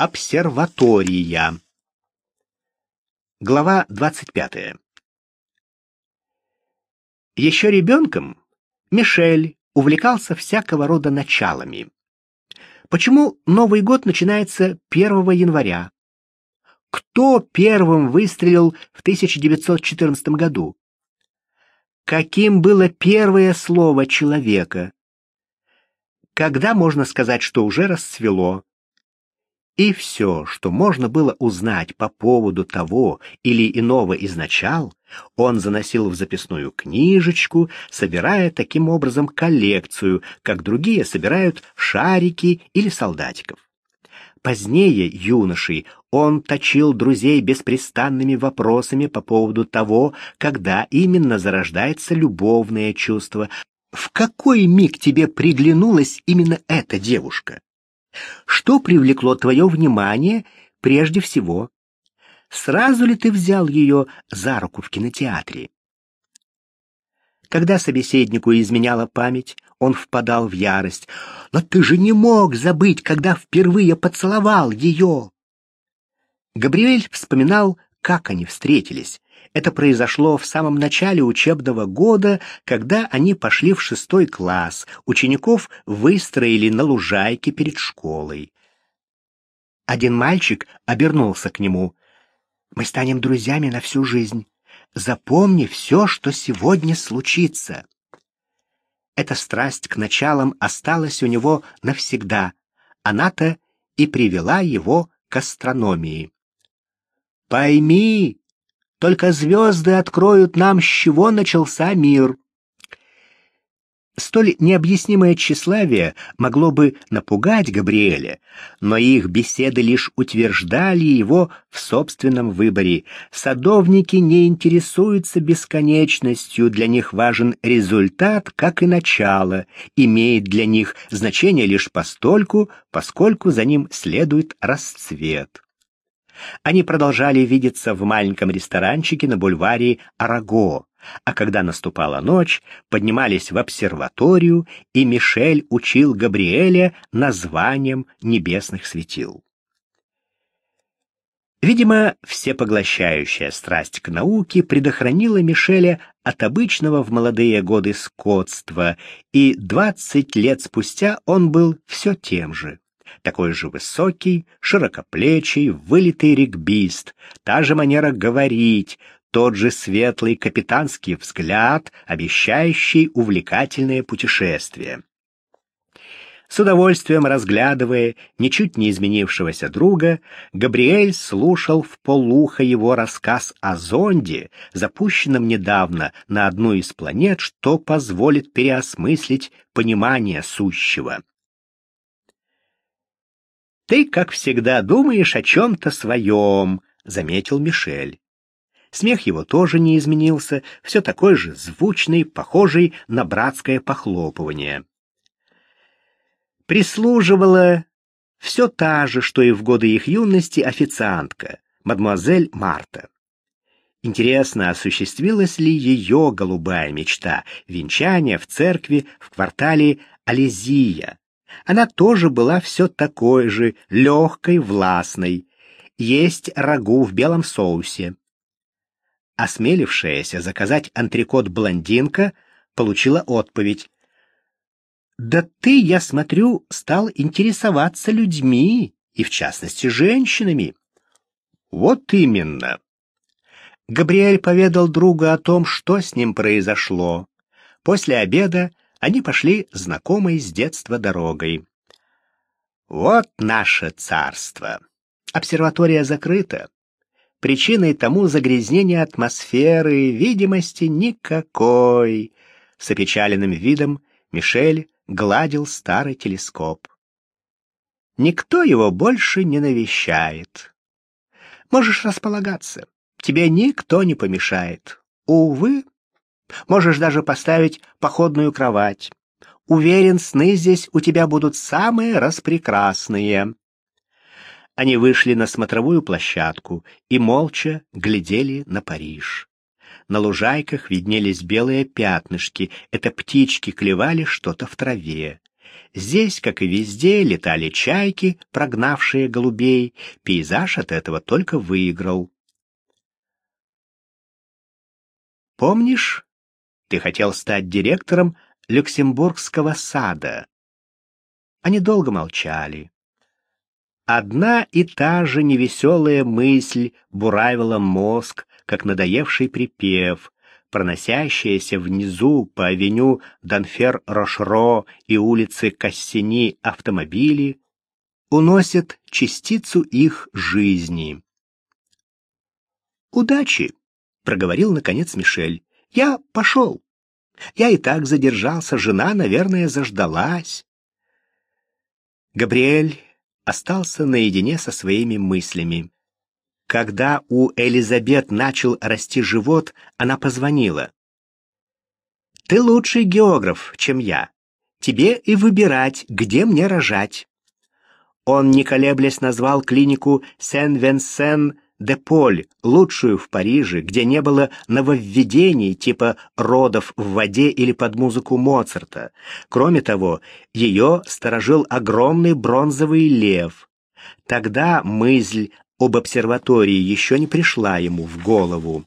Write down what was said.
обсерватория. Глава 25. Еще ребенком Мишель увлекался всякого рода началами. Почему Новый год начинается 1 января? Кто первым выстрелил в 1914 году? Каким было первое слово человека? Когда можно сказать, что уже расцвело? И все, что можно было узнать по поводу того или иного изначал, он заносил в записную книжечку, собирая таким образом коллекцию, как другие собирают шарики или солдатиков. Позднее юношей он точил друзей беспрестанными вопросами по поводу того, когда именно зарождается любовное чувство, в какой миг тебе приглянулась именно эта девушка. Что привлекло твое внимание прежде всего? Сразу ли ты взял ее за руку в кинотеатре? Когда собеседнику изменяла память, он впадал в ярость. «Но ты же не мог забыть, когда впервые поцеловал ее!» Габриэль вспоминал, как они встретились. Это произошло в самом начале учебного года, когда они пошли в шестой класс. Учеников выстроили на лужайке перед школой. Один мальчик обернулся к нему. «Мы станем друзьями на всю жизнь. Запомни все, что сегодня случится». Эта страсть к началам осталась у него навсегда. Она-то и привела его к астрономии. «Пойми, только звезды откроют нам, с чего начался мир. Столь необъяснимое тщеславие могло бы напугать Габриэля, но их беседы лишь утверждали его в собственном выборе. Садовники не интересуются бесконечностью, для них важен результат, как и начало, имеет для них значение лишь постольку, поскольку за ним следует расцвет. Они продолжали видеться в маленьком ресторанчике на бульваре Араго, а когда наступала ночь, поднимались в обсерваторию, и Мишель учил Габриэля названием небесных светил. Видимо, всепоглощающая страсть к науке предохранила Мишеля от обычного в молодые годы скотства, и двадцать лет спустя он был все тем же такой же высокий, широкоплечий, вылитый регбист, та же манера говорить, тот же светлый капитанский взгляд, обещающий увлекательное путешествие. С удовольствием разглядывая ничуть не изменившегося друга, Габриэль слушал в полухо его рассказ о зонде, запущенном недавно на одну из планет, что позволит переосмыслить понимание сущего. «Ты, как всегда, думаешь о чем-то своем», — заметил Мишель. Смех его тоже не изменился, все такой же звучный, похожий на братское похлопывание. Прислуживала все та же, что и в годы их юности, официантка, мадемуазель Марта. Интересно, осуществилась ли ее голубая мечта — венчание в церкви в квартале Алезия, она тоже была все такой же, легкой, властной. Есть рагу в белом соусе. Осмелившаяся заказать антрикот-блондинка получила отповедь. «Да ты, я смотрю, стал интересоваться людьми, и в частности женщинами». «Вот именно». Габриэль поведал другу о том, что с ним произошло. После обеда они пошли знакомой с детства дорогой. Вот наше царство. Обсерватория закрыта. Причиной тому загрязнение атмосферы, видимости никакой. С опечаленным видом Мишель гладил старый телескоп. Никто его больше не навещает. Можешь располагаться. Тебе никто не помешает. Увы, Можешь даже поставить походную кровать. Уверен, сны здесь у тебя будут самые распрекрасные. Они вышли на смотровую площадку и молча глядели на Париж. На лужайках виднелись белые пятнышки, это птички клевали что-то в траве. Здесь, как и везде, летали чайки, прогнавшие голубей. Пейзаж от этого только выиграл. Помнишь, ты хотел стать директором Люксембургского сада? Они долго молчали. Одна и та же невеселая мысль буравила мозг, как надоевший припев, проносящаяся внизу по авеню Данфер-Рошро и улице Кассини автомобили, уносят частицу их жизни. «Удачи!» — проговорил, наконец, Мишель. «Я пошел. Я и так задержался, жена, наверное, заждалась». Габриэль остался наедине со своими мыслями. Когда у Элизабет начал расти живот, она позвонила. «Ты лучший географ, чем я. Тебе и выбирать, где мне рожать». Он, не колеблясь, назвал клинику Сен-Венсен де Поль, лучшую в Париже, где не было нововведений типа родов в воде или под музыку Моцарта. Кроме того, ее сторожил огромный бронзовый лев. Тогда мысль об обсерватории еще не пришла ему в голову.